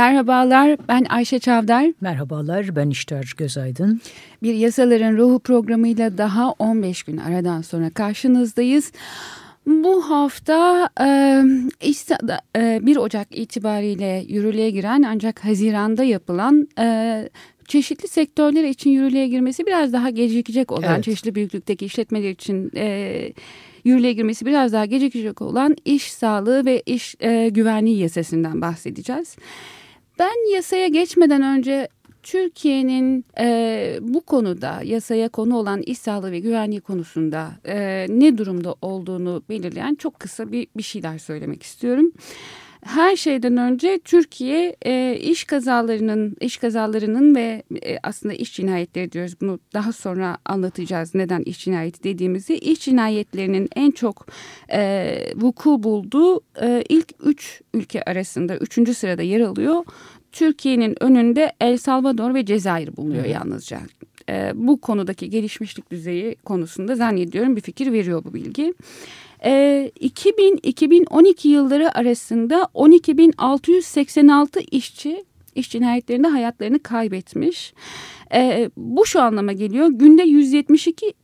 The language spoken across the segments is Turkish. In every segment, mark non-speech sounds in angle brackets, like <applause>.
Merhabalar, ben Ayşe Çavdar. Merhabalar, ben İşter Gözaydın. Bir Yasaların Ruhu programıyla daha 15 gün aradan sonra karşınızdayız. Bu hafta e, İSTA'da e, 1 Ocak itibariyle yürürlüğe giren ancak Haziran'da yapılan e, çeşitli sektörler için yürürlüğe girmesi biraz daha gecikecek olan evet. çeşitli büyüklükteki işletmeler için e, yürürlüğe girmesi biraz daha gecikecek olan iş sağlığı ve iş e, güvenliği yasasından bahsedeceğiz. Ben yasaya geçmeden önce Türkiye'nin e, bu konuda yasaya konu olan iş sağlığı ve güvenliği konusunda e, ne durumda olduğunu belirleyen çok kısa bir, bir şeyler söylemek istiyorum. Her şeyden önce Türkiye e, iş kazalarının iş kazalarının ve e, aslında iş cinayetleri diyoruz. Bunu daha sonra anlatacağız neden iş cinayeti dediğimizi. İş cinayetlerinin en çok e, vuku bulduğu e, ilk üç ülke arasında üçüncü sırada yer alıyor. Türkiye'nin önünde El Salvador ve Cezayir bulunuyor evet. yalnızca. E, bu konudaki gelişmişlik düzeyi konusunda zannediyorum bir fikir veriyor bu bilgi. E, 2000-2012 yılları arasında 12.686 işçi iş cinayetlerinde hayatlarını kaybetmiş. E, bu şu anlama geliyor. Günde 172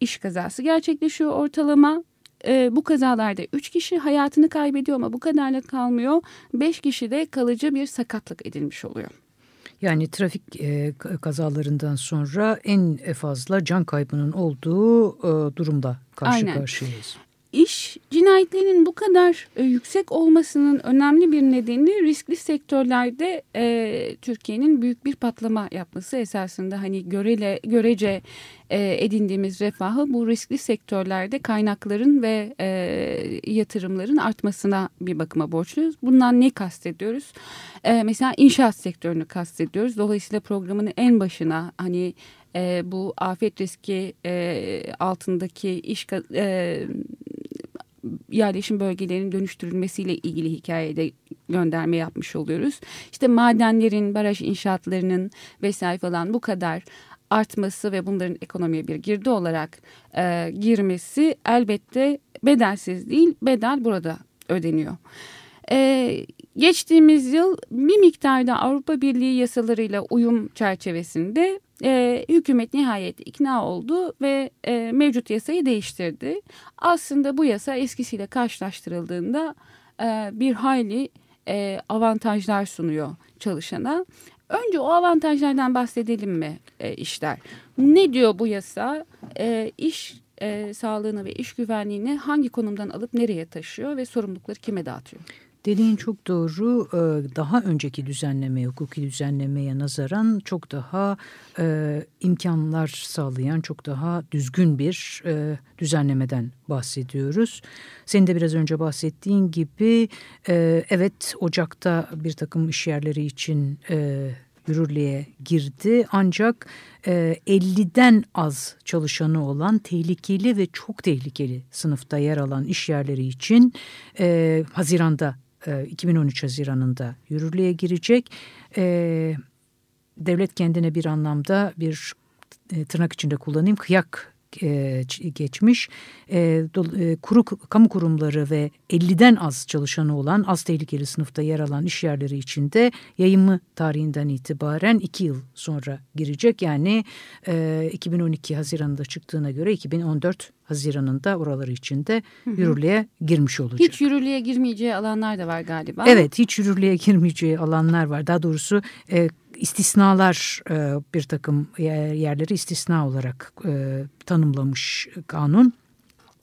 iş kazası gerçekleşiyor ortalama e, bu kazalarda 3 kişi hayatını kaybediyor ama bu kadarla kalmıyor. 5 kişi de kalıcı bir sakatlık edilmiş oluyor. Yani trafik e, kazalarından sonra en fazla can kaybının olduğu e, durumda karşı Aynen. karşıyayız iş cinayetlerinin bu kadar e, yüksek olmasının önemli bir nedeni riskli sektörlerde e, Türkiye'nin büyük bir patlama yapması esasında hani görele, görece e, edindiğimiz refahı bu riskli sektörlerde kaynakların ve e, yatırımların artmasına bir bakıma borçluyuz. Bundan ne kastediyoruz? E, mesela inşaat sektörünü kastediyoruz. Dolayısıyla programın en başına hani e, bu afet riski e, altındaki iş e, yerleşim bölgelerinin dönüştürülmesiyle ilgili hikayede gönderme yapmış oluyoruz. İşte madenlerin, baraj inşaatlarının vesaire falan bu kadar artması ve bunların ekonomiye bir girdi olarak e, girmesi elbette bedelsiz değil, bedel burada ödeniyor. Ee, geçtiğimiz yıl bir miktarda Avrupa Birliği yasalarıyla uyum çerçevesinde e, hükümet nihayet ikna oldu ve e, mevcut yasayı değiştirdi. Aslında bu yasa eskisiyle karşılaştırıldığında e, bir hayli e, avantajlar sunuyor çalışana. Önce o avantajlardan bahsedelim mi e, işler? Ne diyor bu yasa? E, iş e, sağlığını ve iş güvenliğini hangi konumdan alıp nereye taşıyor ve sorumlulukları kime dağıtıyor? Dediğin çok doğru. Ee, daha önceki düzenleme, hukuki düzenlemeye nazaran çok daha e, imkanlar sağlayan, çok daha düzgün bir e, düzenlemeden bahsediyoruz. Senin de biraz önce bahsettiğin gibi e, evet Ocak'ta bir takım işyerleri için yürürlüğe girdi. Ancak 50'den az çalışanı olan tehlikeli ve çok tehlikeli sınıfta yer alan işyerleri için Haziran'da 2013 e, Haziran'ında yürürlüğe girecek. E, devlet kendine bir anlamda bir e, tırnak içinde kullanayım kıyak geçmiş kuru kamu kurumları ve 50'den az çalışanı olan az tehlikeli sınıfta yer alan iş yerleri içinde yayımı tarihinden itibaren iki yıl sonra girecek. Yani 2012 Haziran'da çıktığına göre 2014 Haziran'ında oraları içinde yürürlüğe girmiş olacak. Hiç yürürlüğe girmeyeceği alanlar da var galiba. Evet hiç yürürlüğe girmeyeceği alanlar var. Daha doğrusu e, istisnalar e, bir takım yerleri istisna olarak e, tanımlamış kanun.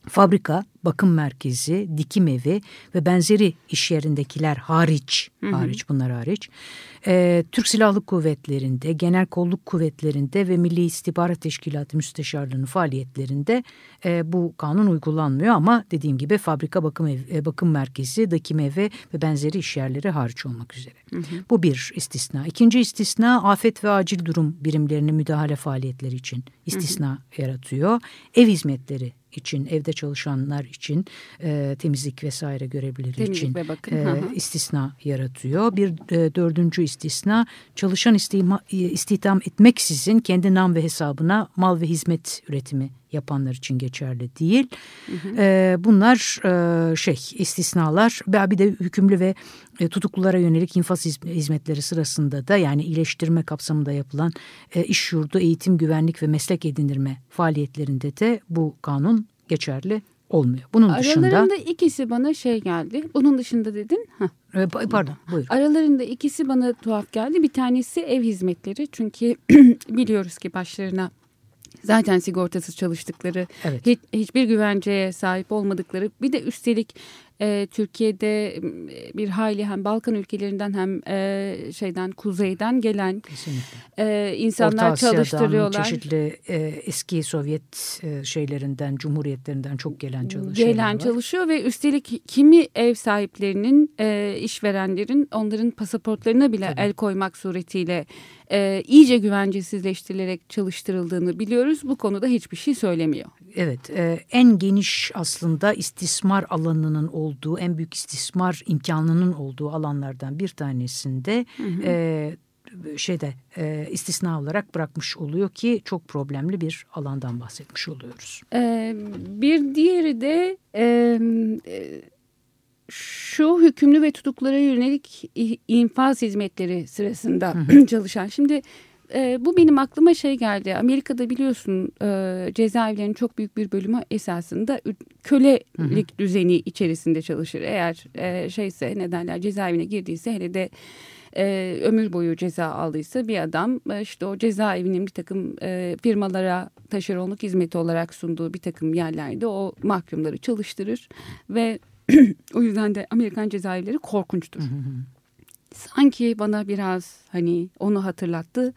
Fabrika, bakım merkezi, dikim evi ve benzeri iş yerindekiler hariç, hı hı. hariç bunlar hariç, e, Türk Silahlı Kuvvetleri'nde, Genel Kolluk Kuvvetleri'nde ve Milli İstihbarat Teşkilatı Müsteşarlığı'nın faaliyetlerinde e, bu kanun uygulanmıyor ama dediğim gibi fabrika, bakım ev, e, bakım merkezi, dikim evi ve benzeri iş yerleri hariç olmak üzere. Hı hı. Bu bir istisna. İkinci istisna afet ve acil durum birimlerinin müdahale faaliyetleri için istisna hı hı. yaratıyor. Ev hizmetleri için, evde çalışanlar için, e, temizlik vesaire görevlileri temizlik için ve bakın. E, istisna yaratıyor. Bir e, dördüncü istisna çalışan istihma, istihdam etmeksizin kendi nam ve hesabına mal ve hizmet üretimi yapanlar için geçerli değil. Hı hı. E, bunlar e, şey istisnalar bir de hükümlü ve e, tutuklulara yönelik infaz hizmetleri sırasında da yani iyileştirme kapsamında yapılan e, iş yurdu, eğitim, güvenlik ve meslek edindirme faaliyetlerinde de bu kanun geçerli olmuyor. Bunun Aralarında dışında... Aralarında ikisi bana şey geldi. Bunun dışında dedin. Heh. Pardon buyur. Aralarında ikisi bana tuhaf geldi. Bir tanesi ev hizmetleri. Çünkü <clears throat> biliyoruz ki başlarına zaten sigortasız çalıştıkları, evet. hiç, hiçbir güvenceye sahip olmadıkları bir de üstelik e, Türkiye'de bir hayli hem Balkan ülkelerinden hem e, şeyden kuzeyden gelen e, insanlar Orta çalıştırıyorlar. çeşitli e, eski Sovyet e, şeylerinden, cumhuriyetlerinden çok gelen çalışıyorlar. Gelen çalışıyor ve üstelik kimi ev sahiplerinin, e, işverenlerin onların pasaportlarına bile Tabii. el koymak suretiyle e, iyice güvencesizleştirilerek çalıştırıldığını biliyoruz. Bu konuda hiçbir şey söylemiyor. Evet, e, en geniş aslında istismar alanının olduğu, en büyük istismar imkanının olduğu alanlardan bir tanesinde hı hı. E, şeyde e, istisna olarak bırakmış oluyor ki çok problemli bir alandan bahsetmiş oluyoruz. Ee, bir diğeri de e, e, şu hükümlü ve tutuklara yönelik infaz hizmetleri sırasında <clears throat> çalışan. Şimdi e, bu benim aklıma şey geldi. Amerika'da biliyorsun e, cezaevlerinin çok büyük bir bölümü esasında kölelik hı hı. düzeni içerisinde çalışır. Eğer e, şeyse ne derler cezaevine girdiyse hele de e, ömür boyu ceza aldıysa bir adam e, işte o cezaevinin bir takım e, firmalara taşeronluk hizmeti olarak sunduğu bir takım yerlerde o mahkumları çalıştırır ve <clears throat> o yüzden de Amerikan cezaevleri korkunçtur. Hı hı. Sanki bana biraz hani onu hatırlattı.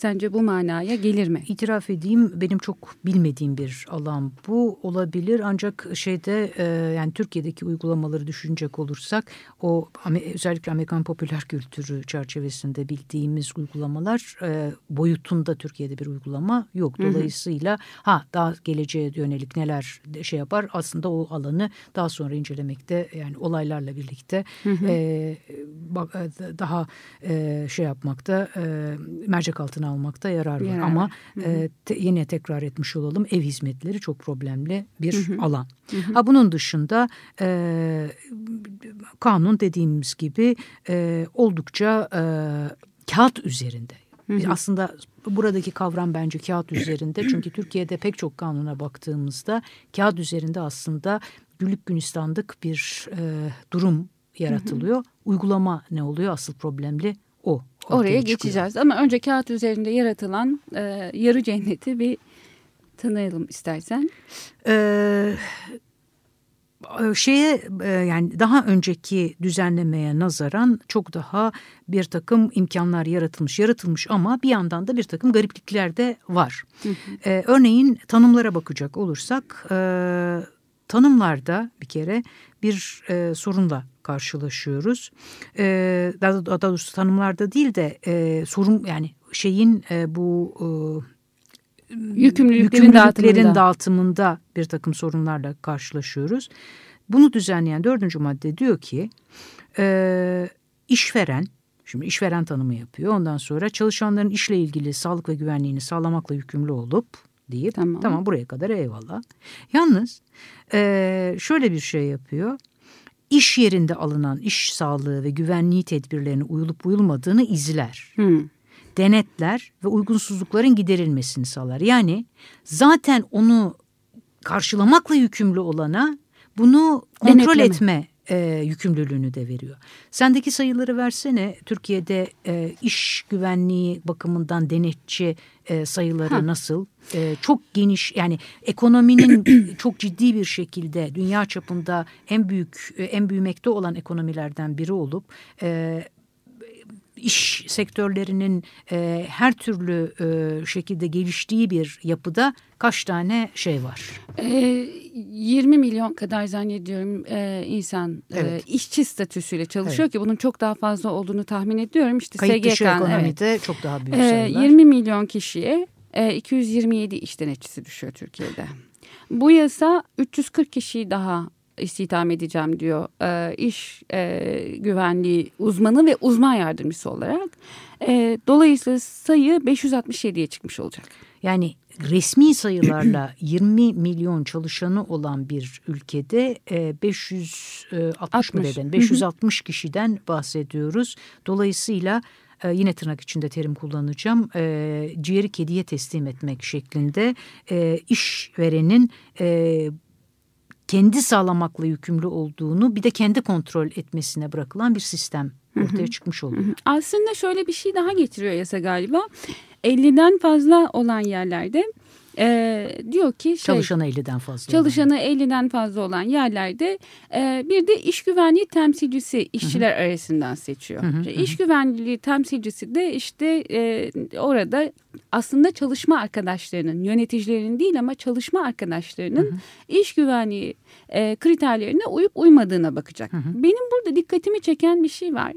Sence bu manaya gelir mi? İtiraf edeyim benim çok bilmediğim bir alan bu olabilir ancak şeyde e, yani Türkiye'deki uygulamaları düşünecek olursak o özellikle Amerikan popüler kültürü çerçevesinde bildiğimiz uygulamalar e, boyutunda Türkiye'de bir uygulama yok. Dolayısıyla hı hı. ha daha geleceğe yönelik neler şey yapar aslında o alanı daha sonra incelemekte yani olaylarla birlikte hı hı. E, e, daha e, şey yapmakta e, mercek altına almakta yarar var. Yarar. Ama E, te, yine tekrar etmiş olalım ev hizmetleri çok problemli bir hı hı. alan. Hı hı. Ha, bunun dışında e, kanun dediğimiz gibi e, oldukça e, kağıt üzerinde. Hı hı. Aslında buradaki kavram bence kağıt üzerinde. Çünkü Türkiye'de pek çok kanuna baktığımızda kağıt üzerinde aslında güllük günistanlık bir e, durum yaratılıyor. Hı hı. Uygulama ne oluyor? Asıl problemli o. Oraya geçeceğiz ama önce kağıt üzerinde yaratılan e, yarı cenneti bir tanıyalım istersen. Ee, şeye e, yani daha önceki düzenlemeye nazaran çok daha bir takım imkanlar yaratılmış yaratılmış ama bir yandan da bir takım gariplikler de var. Hı hı. Ee, örneğin tanımlara bakacak olursak e, tanımlarda bir kere bir e, sorunla karşılaşıyoruz. E, daha, daha doğrusu tanımlarda değil de e, sorun yani şeyin e, bu e, yükümlülüklerin, yükümlülüklerin dağıtımında. dağıtımında bir takım sorunlarla karşılaşıyoruz. Bunu düzenleyen dördüncü madde diyor ki e, işveren Şimdi işveren tanımı yapıyor. Ondan sonra çalışanların işle ilgili sağlık ve güvenliğini sağlamakla yükümlü olup deyip tamam, tamam buraya kadar eyvallah. Yalnız e, şöyle bir şey yapıyor. İş yerinde alınan iş sağlığı ve güvenliği tedbirlerine uyulup uyulmadığını izler. Hmm. Denetler ve uygunsuzlukların giderilmesini sağlar. Yani zaten onu karşılamakla yükümlü olana bunu kontrol Denetleme. etme e, yükümlülüğünü de veriyor. Sendeki sayıları versene Türkiye'de e, iş güvenliği bakımından denetçi e, sayıları ha. nasıl? E, çok geniş yani ekonominin <clears throat> çok ciddi bir şekilde dünya çapında en büyük e, en büyümekte olan ekonomilerden biri olup e, iş sektörlerinin e, her türlü e, şekilde geliştiği bir yapıda kaç tane şey var? E, 20 milyon kadar zannediyorum e, insan e, evet. e, işçi statüsüyle çalışıyor evet. ki bunun çok daha fazla olduğunu tahmin ediyorum. İşte Kayıt dışı ekonomide evet. çok daha büyük sayılar. E, 20 milyon kişiye e, 227 iş denetçisi düşüyor Türkiye'de. Bu yasa 340 kişiyi daha istihdam edeceğim diyor e, iş e, güvenliği uzmanı ve uzman yardımcısı olarak. E, dolayısıyla sayı 567'ye çıkmış olacak. Yani resmi sayılarla <clears throat> 20 milyon çalışanı olan bir ülkede 560 mı dedin? 560 kişiden bahsediyoruz. Dolayısıyla e, yine tırnak içinde terim kullanacağım e, ciğeri kediye teslim etmek şeklinde e, işverenin e, kendi sağlamakla yükümlü olduğunu bir de kendi kontrol etmesine bırakılan bir sistem ortaya çıkmış oluyor. Aslında şöyle bir şey daha getiriyor yasa galiba. 50'den fazla olan yerlerde e, diyor ki şey, çalışanı 50'den fazla çalışanı olan. 50'den fazla olan yerlerde e, bir de iş güvenliği temsilcisi işçiler hı hı. arasından seçiyor. Hı hı, hı. İş güvenliği temsilcisi de işte e, orada aslında çalışma arkadaşlarının yöneticilerinin değil ama çalışma arkadaşlarının hı hı. iş güvenliği e, kriterlerine uyup uymadığına bakacak. Hı hı. Benim burada dikkatimi çeken bir şey var.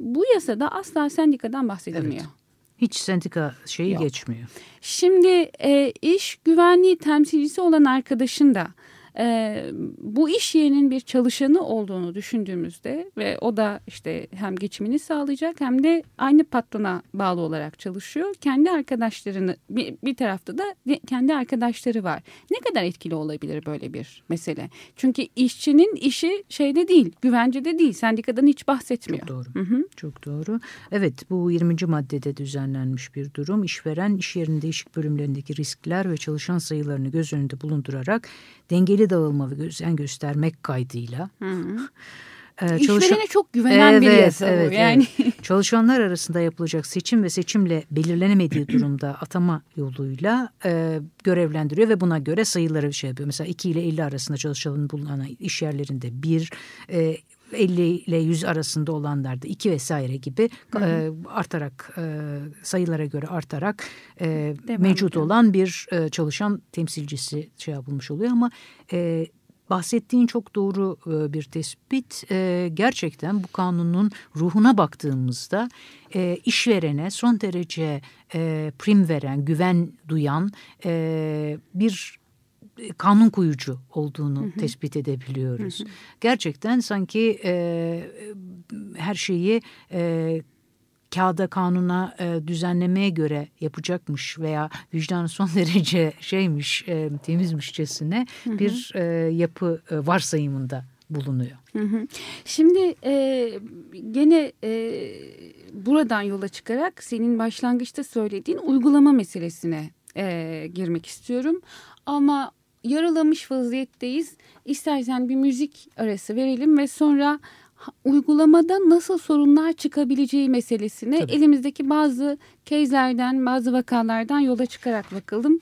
Bu yasada asla sendikadan bahsedilmiyor. Evet. Hiç sendika şeyi Yok. geçmiyor. Şimdi e, iş güvenliği temsilcisi olan arkadaşın da e, bu iş yerinin bir çalışanı olduğunu düşündüğümüzde ve o da işte hem geçimini sağlayacak hem de aynı patrona bağlı olarak çalışıyor. Kendi arkadaşlarını bir, bir tarafta da kendi arkadaşları var. Ne kadar etkili olabilir böyle bir mesele? Çünkü işçinin işi şeyde değil, güvencede değil. Sendikadan hiç bahsetmiyor. Çok doğru. Hı hı. Çok doğru. Evet bu 20. maddede düzenlenmiş bir durum. İşveren iş yerinin değişik bölümlerindeki riskler ve çalışan sayılarını göz önünde bulundurarak dengeli dağılma ve özen göstermek kaydıyla. Hı hı. Ee, çalışan... çok güvenen evet, bir yasa evet, yani. Evet. <laughs> Çalışanlar arasında yapılacak seçim ve seçimle belirlenemediği <clears throat> durumda atama yoluyla e, görevlendiriyor ve buna göre sayıları şey yapıyor. Mesela 2 ile 50 arasında çalışanın bulunan iş yerlerinde bir, e, 50 ile 100 arasında olanlarda 2 vesaire gibi hı hı. E, artarak e, sayılara göre artarak e, mevcut ediyor. olan bir e, çalışan temsilcisi şey yapılmış oluyor ama e, bahsettiğin çok doğru e, bir tespit. E, gerçekten bu kanunun ruhuna baktığımızda e, işverene son derece prim veren, güven duyan bir kanun koyucu olduğunu hı hı. tespit edebiliyoruz. Hı hı. Gerçekten sanki her şeyi kağıda kanuna e, düzenlemeye göre yapacakmış veya vicdanı son <laughs> derece şeymiş e, temizmişçesine hı hı. bir e, yapı e, varsayımında bulunuyor. Hı hı. Şimdi e, gene e, buradan yola çıkarak senin başlangıçta söylediğin uygulama meselesine e, girmek istiyorum. Ama yaralamış vaziyetteyiz. İstersen bir müzik arası verelim ve sonra uygulamada nasıl sorunlar çıkabileceği meselesine Tabii. elimizdeki bazı case'lerden, bazı vakalardan yola çıkarak bakalım.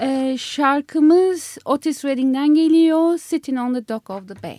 Ee, şarkımız Otis Redding'den geliyor. Sitting on the Dock of the Bay.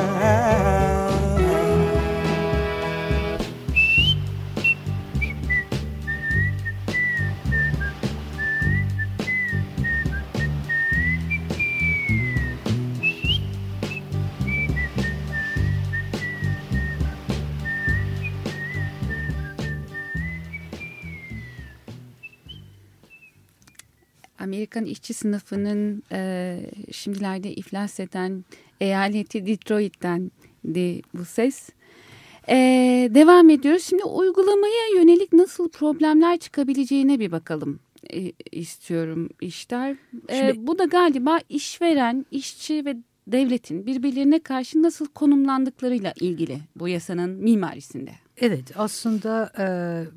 Amerikan işçi sınıfının e, şimdilerde iflas eden eyaleti Detroit'ten de bu ses. E, devam ediyoruz. Şimdi uygulamaya yönelik nasıl problemler çıkabileceğine bir bakalım e, istiyorum işler. E, Şimdi, bu da galiba işveren, işçi ve devletin birbirlerine karşı nasıl konumlandıklarıyla ilgili bu yasanın mimarisinde. Evet aslında e,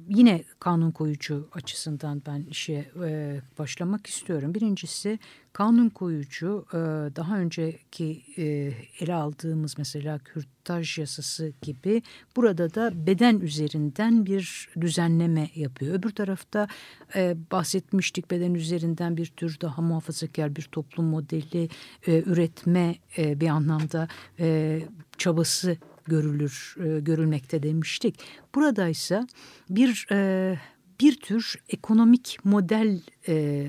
yine kanun koyucu açısından ben işe e, başlamak istiyorum. Birincisi kanun koyucu e, daha önceki e, ele aldığımız mesela kürtaj yasası gibi burada da beden üzerinden bir düzenleme yapıyor. Öbür tarafta e, bahsetmiştik beden üzerinden bir tür daha muhafazakar bir toplum modeli e, üretme e, bir anlamda e, çabası görülür e, görülmekte demiştik. Burada ise bir e, bir tür ekonomik model e,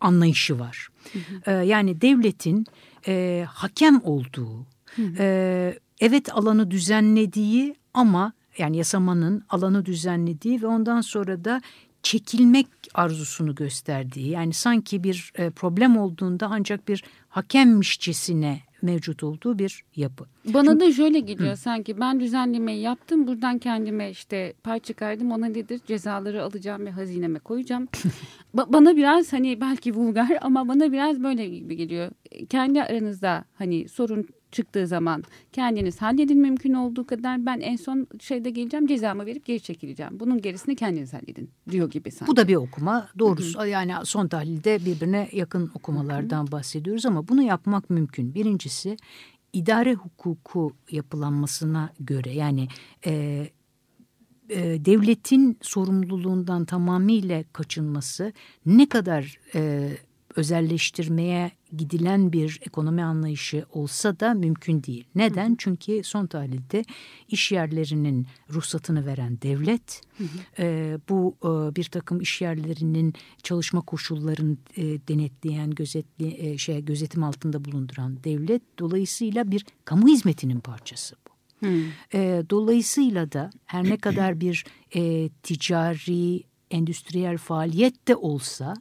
anlayışı var. Hı hı. E, yani devletin e, hakem olduğu, hı hı. E, evet alanı düzenlediği ama yani yasamanın alanı düzenlediği ve ondan sonra da çekilmek arzusunu gösterdiği yani sanki bir e, problem olduğunda ancak bir hakemmişçesine mevcut olduğu bir yapı. Bana Çünkü, da şöyle geliyor hı. sanki ben düzenlemeyi yaptım buradan kendime işte pay çıkardım ona nedir cezaları alacağım ve hazineme koyacağım. <laughs> ba bana biraz hani belki vulgar ama bana biraz böyle gibi geliyor. Kendi aranızda hani sorun çıktığı zaman kendiniz halledin mümkün olduğu kadar ben en son şeyde geleceğim cezamı verip geri çekileceğim. Bunun gerisini kendiniz halledin diyor gibi sanki. Bu da bir okuma doğrusu Hı -hı. yani son tahlilde birbirine yakın okumalardan Hı -hı. bahsediyoruz ama bunu yapmak mümkün. Birincisi idare hukuku yapılanmasına göre yani e, e, devletin sorumluluğundan tamamıyla kaçınması ne kadar e, özelleştirmeye gidilen bir ekonomi anlayışı olsa da mümkün değil. Neden? Hı. Çünkü son tahlilde iş yerlerinin ruhsatını veren devlet, hı hı. E, bu e, bir takım iş yerlerinin çalışma koşullarını e, denetleyen, gözetli, e, şey gözetim altında bulunduran devlet, dolayısıyla bir kamu hizmetinin parçası bu. Hmm. E, dolayısıyla da her ne kadar bir e, ticari, endüstriyel faaliyet de olsa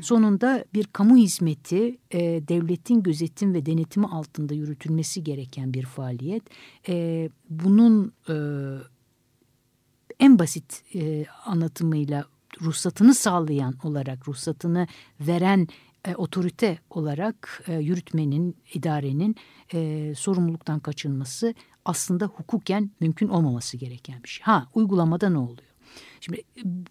Sonunda bir kamu hizmeti e, devletin gözetim ve denetimi altında yürütülmesi gereken bir faaliyet. E, bunun e, en basit e, anlatımıyla ruhsatını sağlayan olarak ruhsatını veren e, otorite olarak e, yürütmenin, idarenin e, sorumluluktan kaçınması aslında hukuken mümkün olmaması gereken bir şey. Ha uygulamada ne oluyor? Şimdi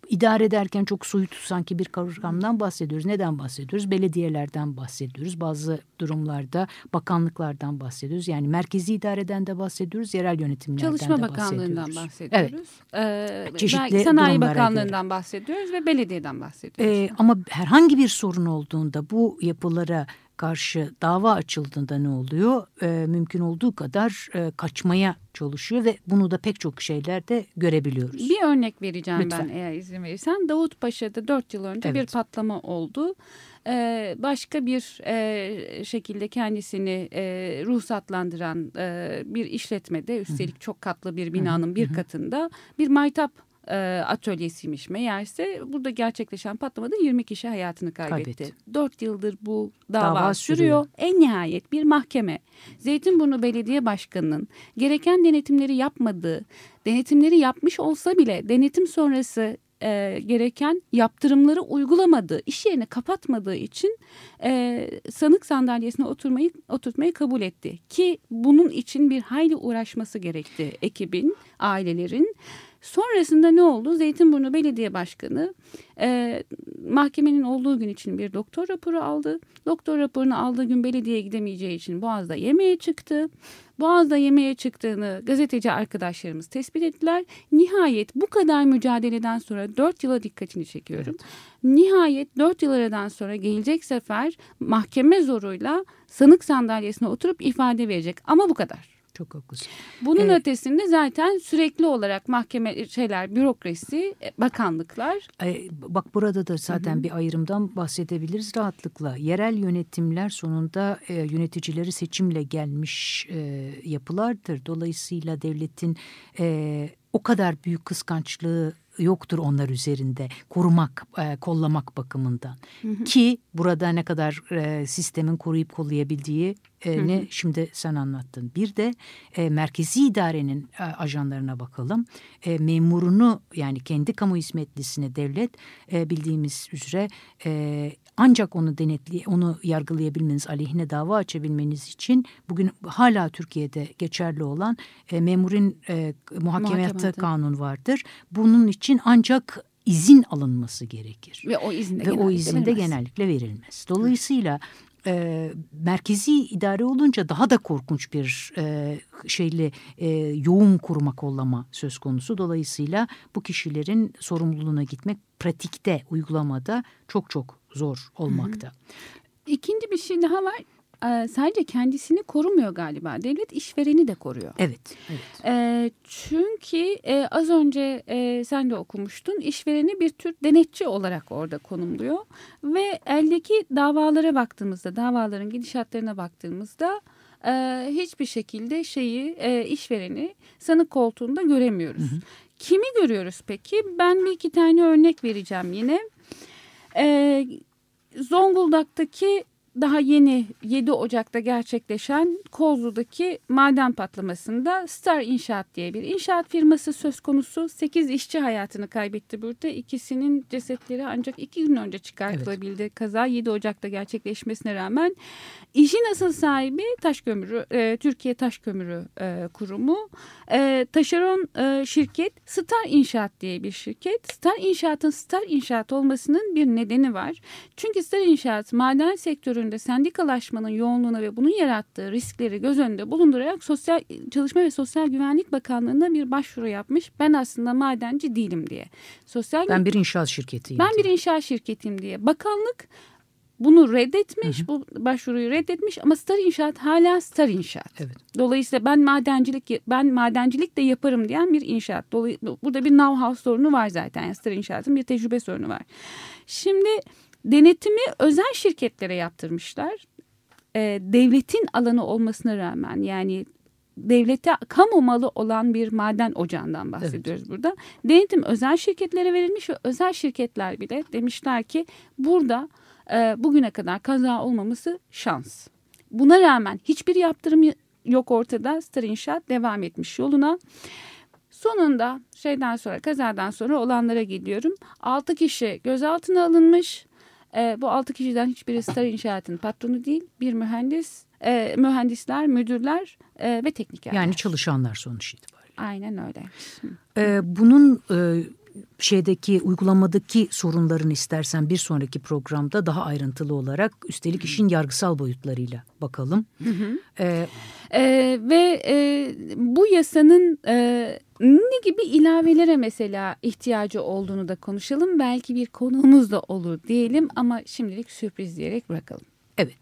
idare ederken çok soyut sanki bir kavramdan bahsediyoruz. Neden bahsediyoruz? Belediyelerden bahsediyoruz. Bazı durumlarda bakanlıklardan bahsediyoruz. Yani merkezi idareden de bahsediyoruz. Yerel yönetimlerden Çalışma de bahsediyoruz. bahsediyoruz. Evet. Ee, Çeşitli Sanayi Bakanlığı'ndan göre. bahsediyoruz ve belediyeden bahsediyoruz. Ee, ama herhangi bir sorun olduğunda bu yapılara karşı dava açıldığında ne oluyor? E, mümkün olduğu kadar e, kaçmaya çalışıyor ve bunu da pek çok şeylerde görebiliyoruz. Bir örnek vereceğim Lütfen. ben eğer izin verirsen. Davutpaşa'da dört yıl önce Evet. bir patlama oldu. Ee, başka bir e, şekilde kendisini e, ruhsatlandıran e, bir işletmede üstelik çok katlı bir binanın bir katında bir maytap e, atölyesiymiş meğerse. Burada gerçekleşen patlamada 20 kişi hayatını kaybetti. Kaybetti. 4 yıldır bu dava, Dava sürüyor. sürüyor. En nihayet bir mahkeme Zeytinburnu Belediye Başkanı'nın gereken denetimleri yapmadığı, denetimleri yapmış olsa bile denetim sonrası e, gereken yaptırımları uygulamadığı, iş yerini kapatmadığı için e, sanık sandalyesine oturmayı oturtmayı kabul etti. Ki bunun için bir hayli uğraşması gerekti ekibin, ailelerin. Sonrasında ne oldu? Zeytinburnu Belediye Başkanı e, mahkemenin olduğu gün için bir doktor raporu aldı. Doktor raporunu aldığı gün belediyeye gidemeyeceği için Boğaz'da yemeğe çıktı. Boğaz'da yemeğe çıktığını gazeteci arkadaşlarımız tespit ettiler. Nihayet bu kadar mücadeleden sonra 4 yıla dikkatini çekiyorum. Nihayet 4 yıl aradan sonra gelecek sefer mahkeme zoruyla sanık sandalyesine oturup ifade verecek. Ama bu kadar. Çok haklısın. Bunun Evet. ötesinde zaten sürekli olarak mahkeme şeyler, bürokrasi, e, bakanlıklar E, bak burada da zaten bir ayrımdan bahsedebiliriz rahatlıkla. Yerel yönetimler sonunda e, yöneticileri seçimle gelmiş e, yapılardır. Dolayısıyla devletin e, o kadar büyük kıskançlığı yoktur onlar üzerinde korumak, e, kollamak bakımından. Ki burada ne kadar e, sistemin koruyup kollayabildiği e, ne şimdi sen anlattın. Bir de e, merkezi idarenin e, ajanlarına bakalım. E, memurunu yani kendi kamu hizmetlisine devlet e, bildiğimiz üzere e, ancak onu denetli onu yargılayabilmeniz aleyhine dava açabilmeniz için bugün hala Türkiye'de geçerli olan e, memurin e, Muhakematı. kanun vardır. Bunun için ancak izin alınması gerekir ve o izinde ve o genellikle izin de verilmez. genellikle verilmez. Dolayısıyla e, merkezi idare olunca daha da korkunç bir e, şeyle e, yoğun koruma kollama söz konusu. Dolayısıyla bu kişilerin sorumluluğuna gitmek pratikte uygulamada çok çok zor olmakta. İkinci bir şey daha var. Ee, sadece kendisini korumuyor galiba. Devlet işvereni de koruyor. Evet, evet. Ee, çünkü e, az önce e, sen de okumuştun. İşvereni bir tür denetçi olarak orada konumluyor. Ve eldeki davalara baktığımızda, davaların gidişatlarına baktığımızda e, hiçbir şekilde şeyi e, işvereni sanık koltuğunda göremiyoruz. Kimi görüyoruz peki? Ben bir iki tane örnek vereceğim yine. Ee, Zonguldak'taki daha yeni 7 Ocak'ta gerçekleşen Kozlu'daki maden patlamasında Star İnşaat diye bir inşaat firması söz konusu. 8 işçi hayatını kaybetti burada. İkisinin cesetleri ancak 2 gün önce çıkartılabildi. Kaza 7 Ocak'ta gerçekleşmesine rağmen işin asıl sahibi Taş Kömürü, e, Türkiye Taş Kömürü e, Kurumu. E, taşeron e, şirket Star İnşaat diye bir şirket. Star İnşaat'ın Star İnşaat olmasının bir nedeni var. Çünkü Star İnşaat maden sektöründe sendikalaşmanın yoğunluğuna ve bunun yarattığı riskleri göz önünde bulundurarak Sosyal Çalışma ve Sosyal Güvenlik Bakanlığı'na bir başvuru yapmış. Ben aslında madenci değilim diye. Sosyal Ben bir inşaat şirketiyim. ben bir inşaat şirketiyim diye. Bakanlık bunu reddetmiş, bu başvuruyu reddetmiş ama Star İnşaat hala Star İnşaat. Evet. Dolayısıyla ben madencilik ben madencilik de yaparım diyen bir inşaat. Dolayısıyla burada bir know-how sorunu var zaten. Yani Star İnşaat'ın bir tecrübe sorunu var. Şimdi denetimi özel şirketlere yaptırmışlar. Ee, devletin alanı olmasına rağmen yani devlete kamu malı olan bir maden ocağından bahsediyoruz burada. Denetim özel şirketlere verilmiş ve özel şirketler bile demişler ki burada e, bugüne kadar kaza olmaması şans. Buna rağmen hiçbir yaptırım yok ortada. Star İnşaat devam etmiş yoluna. Sonunda şeyden sonra kazadan sonra olanlara geliyorum. 6 kişi gözaltına alınmış. E, bu 6 kişiden hiçbiri Star İnşaat'ın patronu değil. Bir mühendis, e, mühendisler, müdürler e, ve teknikerler. Yani çalışanlar sonuç itibariyle. Aynen öyle. Ee, bunun e, şeydeki uygulamadaki sorunlarını istersen bir sonraki programda daha ayrıntılı olarak üstelik işin yargısal boyutlarıyla bakalım. Ee, Ee, ve e, bu yasanın e, ne gibi ilavelere mesela ihtiyacı olduğunu da konuşalım. Belki bir konuğumuz da olur diyelim ama şimdilik sürpriz diyerek bırakalım. evet.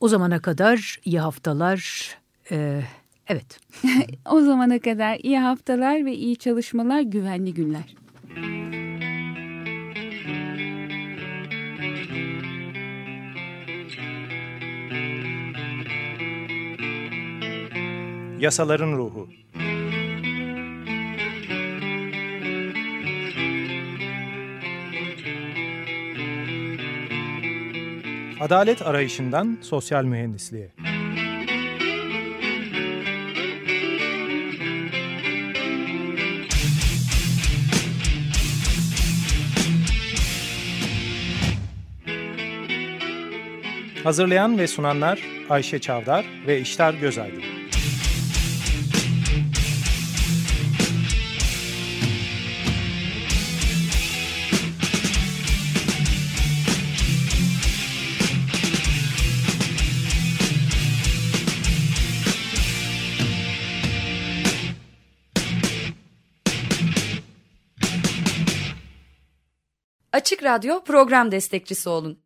O zamana kadar iyi haftalar. Ee, evet. <laughs> o zamana kadar iyi haftalar ve iyi çalışmalar, güvenli günler. Yasaların Ruhu Adalet arayışından sosyal mühendisliğe. Hazırlayan ve sunanlar Ayşe Çavdar ve İşler Gözaydın. Açık Radyo program destekçisi olun.